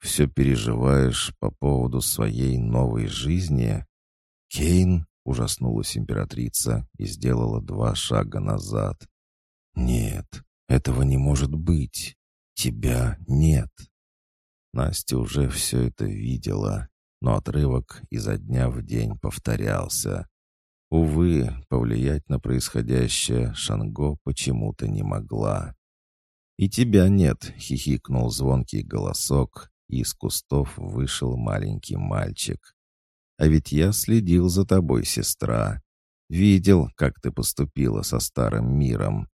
«Все переживаешь по поводу своей новой жизни?» «Кейн?» — ужаснулась императрица и сделала два шага назад. «Нет, этого не может быть. Тебя нет». Настя уже все это видела, но отрывок изо дня в день повторялся. Увы, повлиять на происходящее Шанго почему-то не могла. «И тебя нет», — хихикнул звонкий голосок, и из кустов вышел маленький мальчик. «А ведь я следил за тобой, сестра. Видел, как ты поступила со старым миром.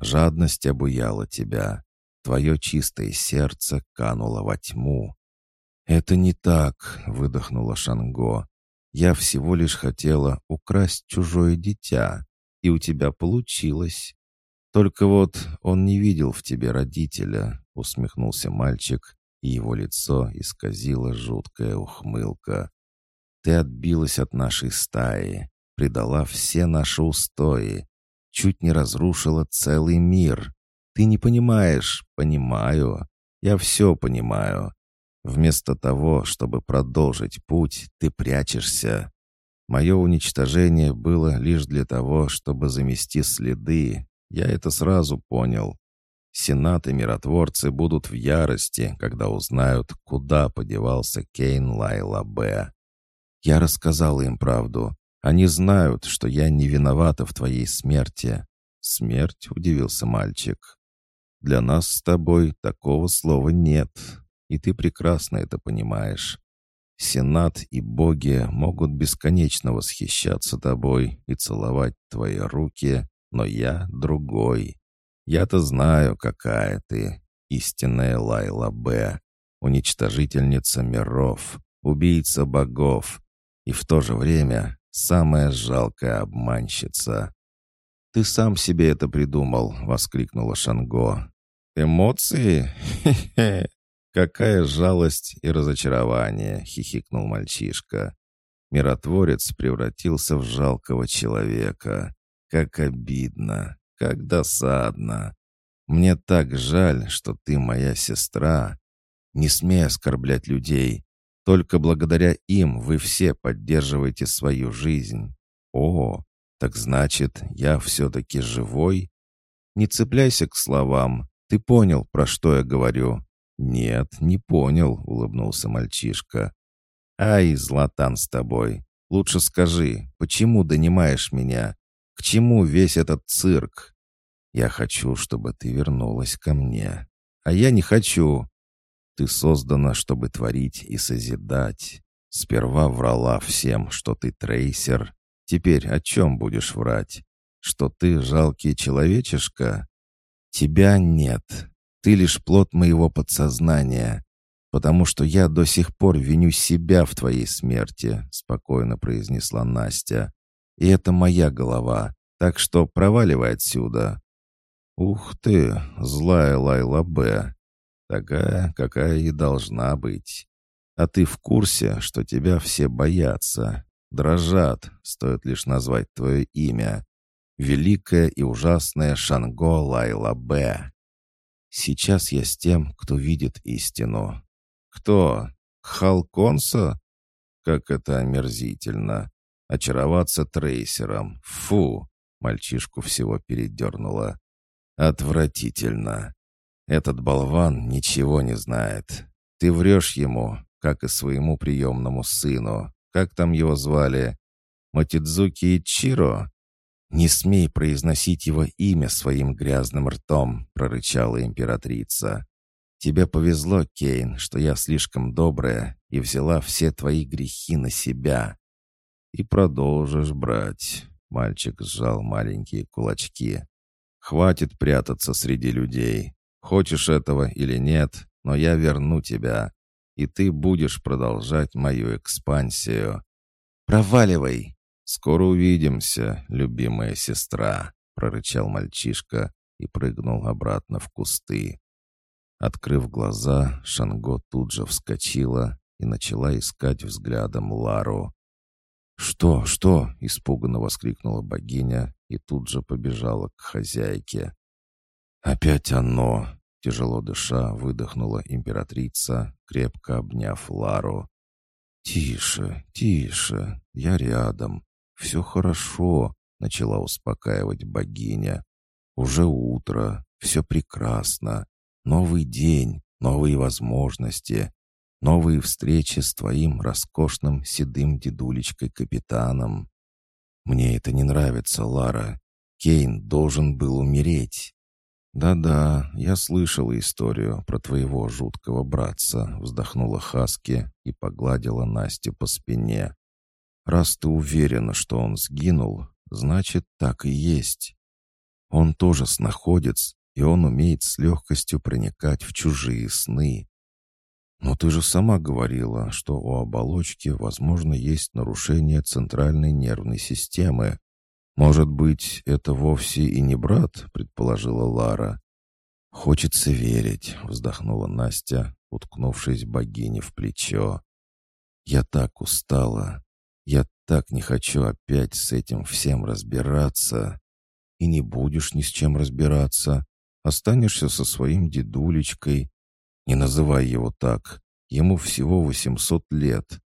Жадность обуяла тебя. Твое чистое сердце кануло во тьму». «Это не так», — выдохнула Шанго. Я всего лишь хотела украсть чужое дитя, и у тебя получилось. Только вот он не видел в тебе родителя, усмехнулся мальчик, и его лицо исказило жуткая ухмылка. Ты отбилась от нашей стаи, предала все наши устои, чуть не разрушила целый мир. Ты не понимаешь, понимаю. Я все понимаю. Вместо того, чтобы продолжить путь, ты прячешься. Мое уничтожение было лишь для того, чтобы замести следы. Я это сразу понял. Сенат и миротворцы будут в ярости, когда узнают, куда подевался Кейн Лайла Б. Я рассказал им правду. Они знают, что я не виновата в твоей смерти. Смерть, удивился мальчик. Для нас с тобой такого слова нет и ты прекрасно это понимаешь. Сенат и боги могут бесконечно восхищаться тобой и целовать твои руки, но я другой. Я-то знаю, какая ты, истинная Лайла Б, уничтожительница миров, убийца богов и в то же время самая жалкая обманщица. «Ты сам себе это придумал!» — воскликнула Шанго. «Эмоции? Хе-хе! «Какая жалость и разочарование!» — хихикнул мальчишка. Миротворец превратился в жалкого человека. Как обидно, как досадно. Мне так жаль, что ты моя сестра. Не смей оскорблять людей. Только благодаря им вы все поддерживаете свою жизнь. О, так значит, я все-таки живой? Не цепляйся к словам. Ты понял, про что я говорю. «Нет, не понял», — улыбнулся мальчишка. «Ай, Златан с тобой. Лучше скажи, почему донимаешь меня? К чему весь этот цирк? Я хочу, чтобы ты вернулась ко мне. А я не хочу. Ты создана, чтобы творить и созидать. Сперва врала всем, что ты трейсер. Теперь о чем будешь врать? Что ты жалкий человечишка? Тебя нет. Ты лишь плод моего подсознания, потому что я до сих пор виню себя в твоей смерти», — спокойно произнесла Настя. «И это моя голова, так что проваливай отсюда». «Ух ты, злая Лайла Б. Такая, какая и должна быть. А ты в курсе, что тебя все боятся, дрожат, стоит лишь назвать твое имя. Великая и ужасная Шанго Лайла Б. Сейчас я с тем, кто видит истину. Кто? Халконса? Как это омерзительно. Очароваться трейсером. Фу! Мальчишку всего передернуло. Отвратительно. Этот болван ничего не знает. Ты врешь ему, как и своему приемному сыну. Как там его звали? Матидзуки Ичиро? «Не смей произносить его имя своим грязным ртом», — прорычала императрица. «Тебе повезло, Кейн, что я слишком добрая и взяла все твои грехи на себя». «И продолжишь брать», — мальчик сжал маленькие кулачки. «Хватит прятаться среди людей. Хочешь этого или нет, но я верну тебя, и ты будешь продолжать мою экспансию». «Проваливай!» «Скоро увидимся, любимая сестра», — прорычал мальчишка и прыгнул обратно в кусты. Открыв глаза, Шанго тут же вскочила и начала искать взглядом Лару. «Что, что?» — испуганно воскликнула богиня и тут же побежала к хозяйке. «Опять оно!» — тяжело дыша выдохнула императрица, крепко обняв Лару. «Тише, тише, я рядом. «Все хорошо», — начала успокаивать богиня. «Уже утро, все прекрасно. Новый день, новые возможности, новые встречи с твоим роскошным седым дедулечкой-капитаном. Мне это не нравится, Лара. Кейн должен был умереть». «Да-да, я слышала историю про твоего жуткого братца», — вздохнула Хаски и погладила Настю по спине. Раз ты уверена, что он сгинул, значит, так и есть. Он тоже снаходец, и он умеет с легкостью проникать в чужие сны. Но ты же сама говорила, что у оболочки, возможно, есть нарушение центральной нервной системы. Может быть, это вовсе и не брат, предположила Лара. Хочется верить, вздохнула Настя, уткнувшись богине в плечо. Я так устала. Я так не хочу опять с этим всем разбираться. И не будешь ни с чем разбираться. Останешься со своим дедулечкой. Не называй его так. Ему всего восемьсот лет.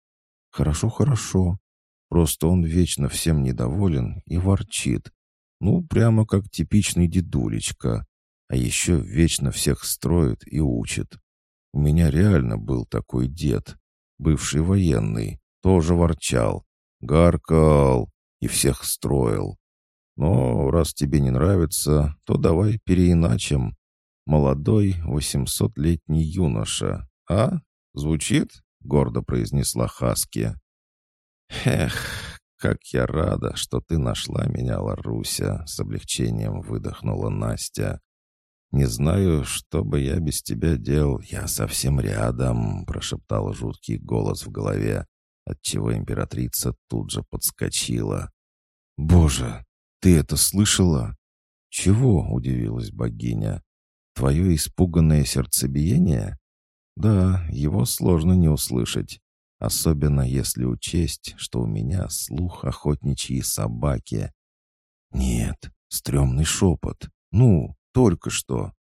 Хорошо, хорошо. Просто он вечно всем недоволен и ворчит. Ну, прямо как типичный дедулечка. А еще вечно всех строит и учит. У меня реально был такой дед, бывший военный, тоже ворчал. Гаркал и всех строил. Но раз тебе не нравится, то давай переиначим. Молодой восемьсотлетний юноша. А? Звучит? Гордо произнесла Хаски. Эх, как я рада, что ты нашла меня, Ларуся, с облегчением выдохнула Настя. «Не знаю, что бы я без тебя делал. Я совсем рядом», — прошептал жуткий голос в голове отчего императрица тут же подскочила. «Боже, ты это слышала?» «Чего?» — удивилась богиня. «Твое испуганное сердцебиение?» «Да, его сложно не услышать, особенно если учесть, что у меня слух охотничьей собаки». «Нет, стрёмный шепот. Ну, только что».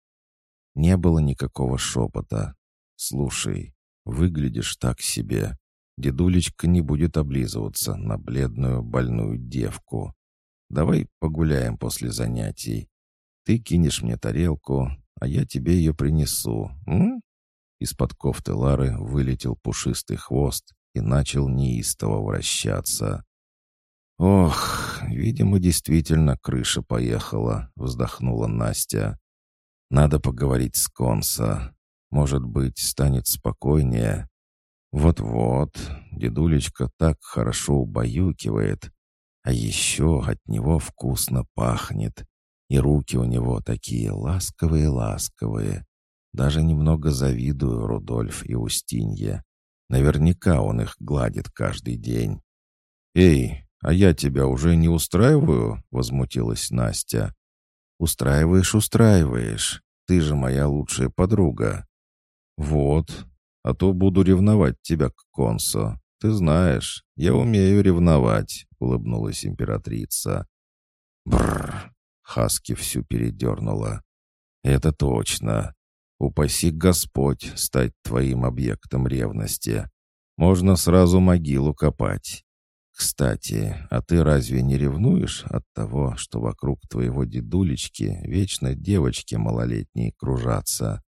Не было никакого шепота. «Слушай, выглядишь так себе. Дедулечка не будет облизываться на бледную больную девку. Давай погуляем после занятий. Ты кинешь мне тарелку, а я тебе ее принесу, м?» Из-под кофты Лары вылетел пушистый хвост и начал неистово вращаться. «Ох, видимо, действительно крыша поехала», — вздохнула Настя. «Надо поговорить с Конса. Может быть, станет спокойнее. Вот-вот, дедулечка так хорошо убаюкивает, а еще от него вкусно пахнет, и руки у него такие ласковые-ласковые. Даже немного завидую Рудольф и Устинье. Наверняка он их гладит каждый день. «Эй, а я тебя уже не устраиваю?» — возмутилась Настя. «Устраиваешь, устраиваешь. Ты же моя лучшая подруга». «Вот, а то буду ревновать тебя к консу. Ты знаешь, я умею ревновать», — улыбнулась императрица. Бррр, Хаски всю передернула. «Это точно. Упаси Господь стать твоим объектом ревности. Можно сразу могилу копать. Кстати, а ты разве не ревнуешь от того, что вокруг твоего дедулечки вечно девочки малолетние кружатся?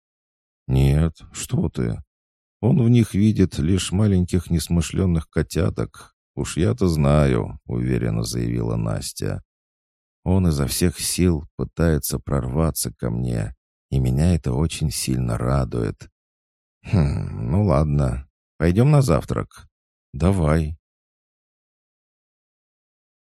Нет, что ты. Он в них видит лишь маленьких несмышленных котяток. Уж я-то знаю, уверенно заявила Настя. Он изо всех сил пытается прорваться ко мне, и меня это очень сильно радует. Хм, ну ладно, пойдем на завтрак. Давай,